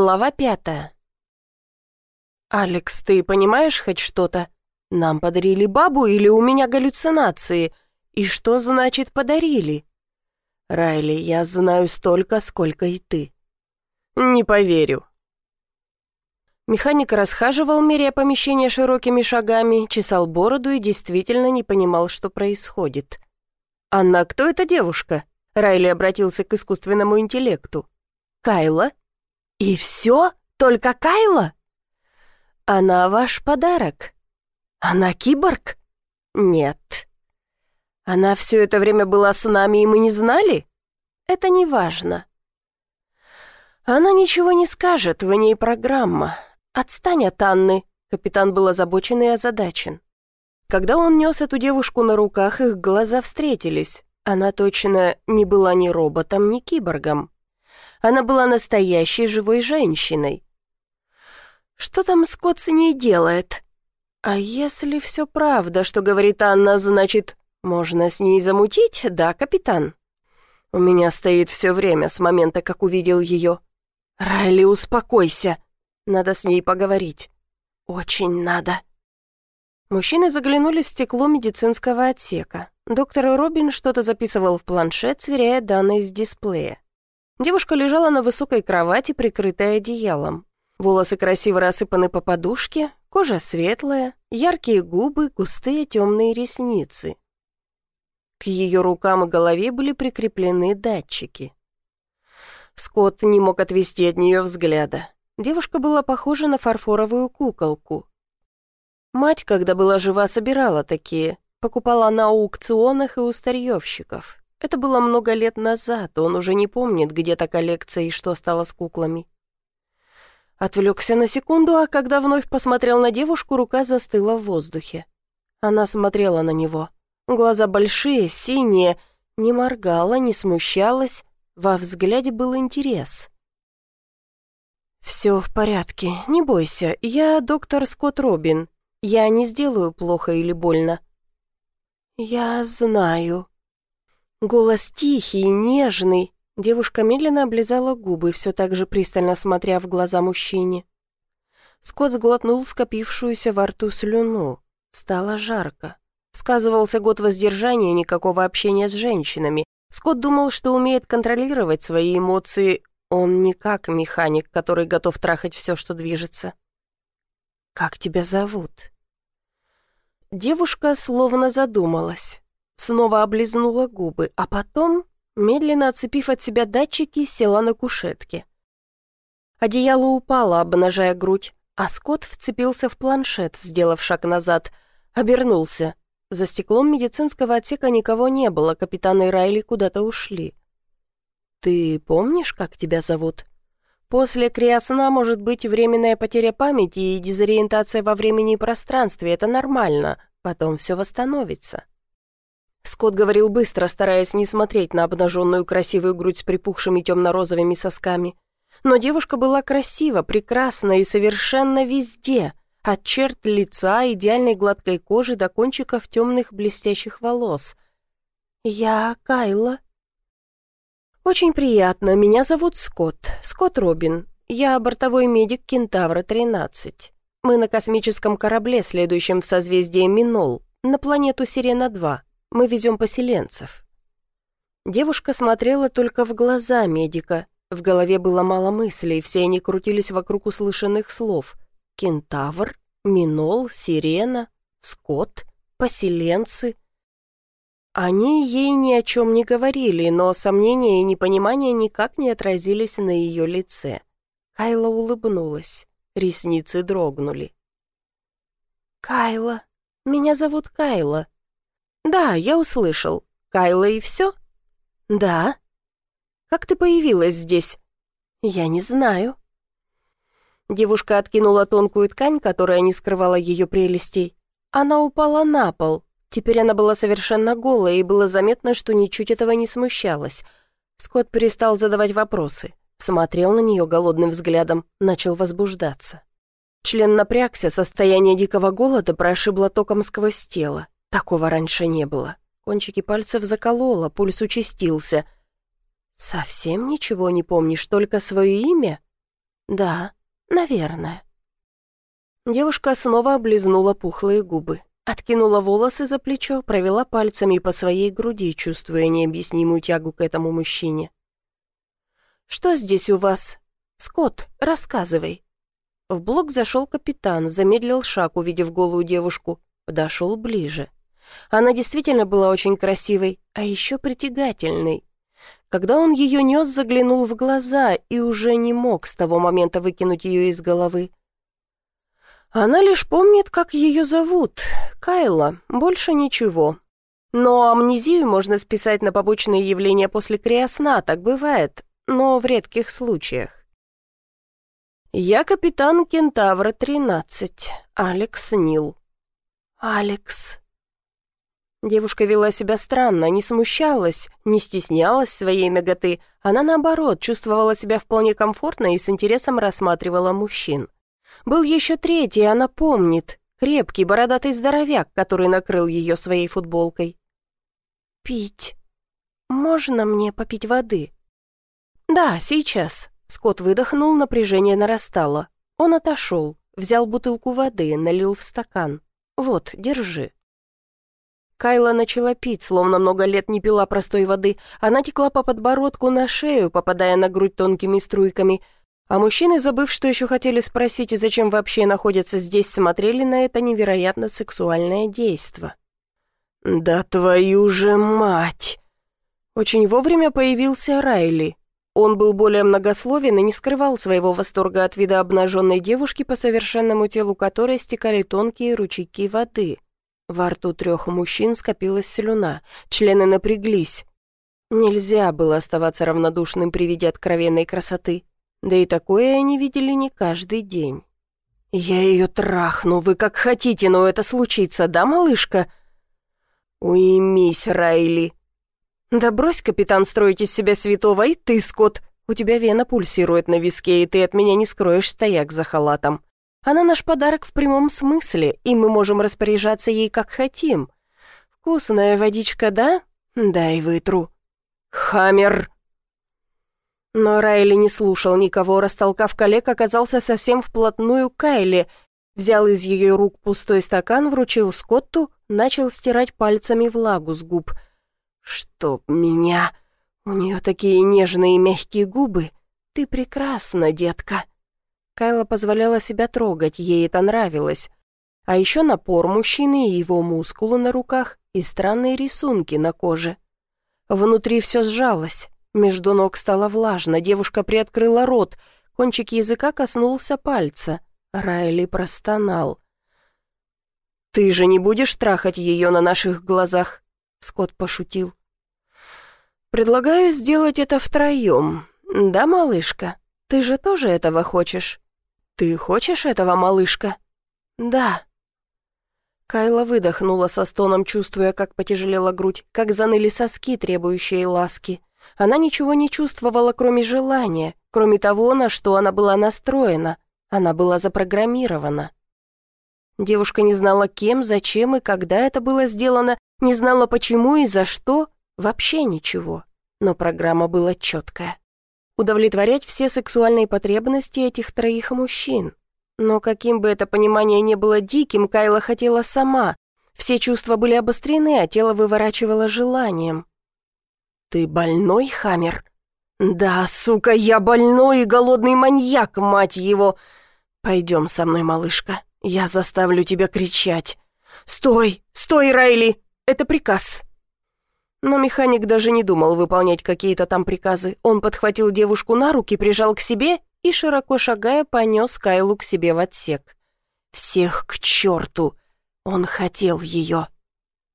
Глава пятая. «Алекс, ты понимаешь хоть что-то? Нам подарили бабу или у меня галлюцинации? И что значит «подарили»?» «Райли, я знаю столько, сколько и ты». «Не поверю». Механик расхаживал, меряя помещение широкими шагами, чесал бороду и действительно не понимал, что происходит. «Анна, кто эта девушка?» Райли обратился к искусственному интеллекту. «Кайла?» «И все? Только Кайла?» «Она ваш подарок». «Она киборг?» «Нет». «Она все это время была с нами, и мы не знали?» «Это не важно». «Она ничего не скажет, в ней программа. Отстань от Анны», — капитан был озабочен и озадачен. Когда он нес эту девушку на руках, их глаза встретились. Она точно не была ни роботом, ни киборгом. Она была настоящей живой женщиной. Что там Скотт с ней делает? А если все правда, что говорит Анна, значит, можно с ней замутить, да, капитан? У меня стоит все время с момента, как увидел ее. Райли, успокойся. Надо с ней поговорить. Очень надо. Мужчины заглянули в стекло медицинского отсека. Доктор Робин что-то записывал в планшет, сверяя данные с дисплея. Девушка лежала на высокой кровати, прикрытая одеялом. Волосы красиво рассыпаны по подушке, кожа светлая, яркие губы, густые темные ресницы. К ее рукам и голове были прикреплены датчики. Скотт не мог отвести от нее взгляда. Девушка была похожа на фарфоровую куколку. Мать, когда была жива, собирала такие, покупала на аукционах и у старьевщиков. Это было много лет назад, он уже не помнит, где та коллекция и что стало с куклами. Отвлекся на секунду, а когда вновь посмотрел на девушку, рука застыла в воздухе. Она смотрела на него. Глаза большие, синие, не моргала, не смущалась, во взгляде был интерес. «Все в порядке, не бойся, я доктор Скотт Робин. Я не сделаю плохо или больно». «Я знаю», Голос тихий, нежный. Девушка медленно облизала губы, все так же пристально смотря в глаза мужчине. Скотт сглотнул скопившуюся во рту слюну. Стало жарко. Сказывался год воздержания, никакого общения с женщинами. Скотт думал, что умеет контролировать свои эмоции. Он не как механик, который готов трахать все, что движется. «Как тебя зовут?» Девушка словно задумалась. Снова облизнула губы, а потом, медленно отцепив от себя датчики, села на кушетке. Одеяло упало, обнажая грудь, а Скотт вцепился в планшет, сделав шаг назад, обернулся. За стеклом медицинского отсека никого не было, капитан и Райли куда-то ушли. «Ты помнишь, как тебя зовут?» «После криосна может быть временная потеря памяти и дезориентация во времени и пространстве, это нормально, потом все восстановится». Скотт говорил быстро, стараясь не смотреть на обнаженную красивую грудь с припухшими темно-розовыми сосками. Но девушка была красива, прекрасна и совершенно везде, от черт лица, идеальной гладкой кожи до кончиков темных блестящих волос. «Я Кайла». «Очень приятно, меня зовут Скотт, Скотт Робин. Я бортовой медик Кентавра-13. Мы на космическом корабле, следующем в созвездие Минол, на планету Сирена-2». Мы везем поселенцев». Девушка смотрела только в глаза медика. В голове было мало мыслей, все они крутились вокруг услышанных слов. Кентавр, Минол, Сирена, Скот, поселенцы. Они ей ни о чем не говорили, но сомнения и непонимание никак не отразились на ее лице. Кайла улыбнулась, ресницы дрогнули. «Кайла, меня зовут Кайла», «Да, я услышал. Кайла и все?» «Да». «Как ты появилась здесь?» «Я не знаю». Девушка откинула тонкую ткань, которая не скрывала ее прелестей. Она упала на пол. Теперь она была совершенно голая, и было заметно, что ничуть этого не смущалась. Скотт перестал задавать вопросы. Смотрел на нее голодным взглядом, начал возбуждаться. Член напрягся, состояние дикого голода прошибло током сквозь тело. Такого раньше не было. Кончики пальцев закололо, пульс участился. «Совсем ничего не помнишь, только свое имя?» Да, наверное. Девушка снова облизнула пухлые губы, откинула волосы за плечо, провела пальцами по своей груди, чувствуя необъяснимую тягу к этому мужчине. «Что здесь у вас? Скотт, рассказывай». В блок зашел капитан, замедлил шаг, увидев голую девушку, подошел ближе. Она действительно была очень красивой, а еще притягательной. Когда он ее нес, заглянул в глаза и уже не мог с того момента выкинуть ее из головы. Она лишь помнит, как ее зовут. Кайла, больше ничего. Но амнезию можно списать на побочные явления после криосна, так бывает, но в редких случаях. «Я капитан Кентавра-13, Алекс Нил». «Алекс». Девушка вела себя странно, не смущалась, не стеснялась своей ноготы. Она, наоборот, чувствовала себя вполне комфортно и с интересом рассматривала мужчин. Был еще третий, она помнит. Крепкий, бородатый здоровяк, который накрыл ее своей футболкой. «Пить. Можно мне попить воды?» «Да, сейчас». Скотт выдохнул, напряжение нарастало. Он отошел, взял бутылку воды, налил в стакан. «Вот, держи». Кайла начала пить, словно много лет не пила простой воды. Она текла по подбородку на шею, попадая на грудь тонкими струйками – а мужчины, забыв, что еще хотели спросить и зачем вообще находятся здесь, смотрели на это невероятно сексуальное действо. «Да твою же мать!» Очень вовремя появился Райли. Он был более многословен и не скрывал своего восторга от вида обнаженной девушки, по совершенному телу которой стекали тонкие ручейки воды. Во рту трех мужчин скопилась слюна, члены напряглись. Нельзя было оставаться равнодушным при виде откровенной красоты. Да и такое они видели не каждый день. «Я ее трахну, вы как хотите, но это случится, да, малышка?» «Уймись, Райли!» «Да брось, капитан, строить из себя святого, и ты, Скотт! У тебя вена пульсирует на виске, и ты от меня не скроешь стояк за халатом. Она наш подарок в прямом смысле, и мы можем распоряжаться ей как хотим. Вкусная водичка, да? Дай вытру». «Хаммер!» Но Райли не слушал никого, растолкав коллег, оказался совсем вплотную к Кайли, взял из ее рук пустой стакан, вручил Скотту, начал стирать пальцами влагу с губ. «Чтоб меня! У нее такие нежные мягкие губы! Ты прекрасна, детка!» Кайла позволяла себя трогать, ей это нравилось. А еще напор мужчины и его мускулы на руках и странные рисунки на коже. Внутри все сжалось. Между ног стало влажно, девушка приоткрыла рот, кончик языка коснулся пальца. Райли простонал. «Ты же не будешь трахать ее на наших глазах?» Скотт пошутил. «Предлагаю сделать это втроем. Да, малышка? Ты же тоже этого хочешь?» «Ты хочешь этого, малышка?» «Да». Кайла выдохнула со стоном, чувствуя, как потяжелела грудь, как заныли соски, требующие ласки. Она ничего не чувствовала, кроме желания, кроме того, на что она была настроена. Она была запрограммирована. Девушка не знала, кем, зачем и когда это было сделано, не знала, почему и за что, вообще ничего. Но программа была четкая. Удовлетворять все сексуальные потребности этих троих мужчин. Но каким бы это понимание не было диким, Кайла хотела сама. Все чувства были обострены, а тело выворачивало желанием. «Ты больной, Хаммер?» «Да, сука, я больной и голодный маньяк, мать его!» «Пойдем со мной, малышка, я заставлю тебя кричать!» «Стой! Стой, Райли! Это приказ!» Но механик даже не думал выполнять какие-то там приказы. Он подхватил девушку на руки, прижал к себе и, широко шагая, понес Кайлу к себе в отсек. «Всех к черту! Он хотел ее!»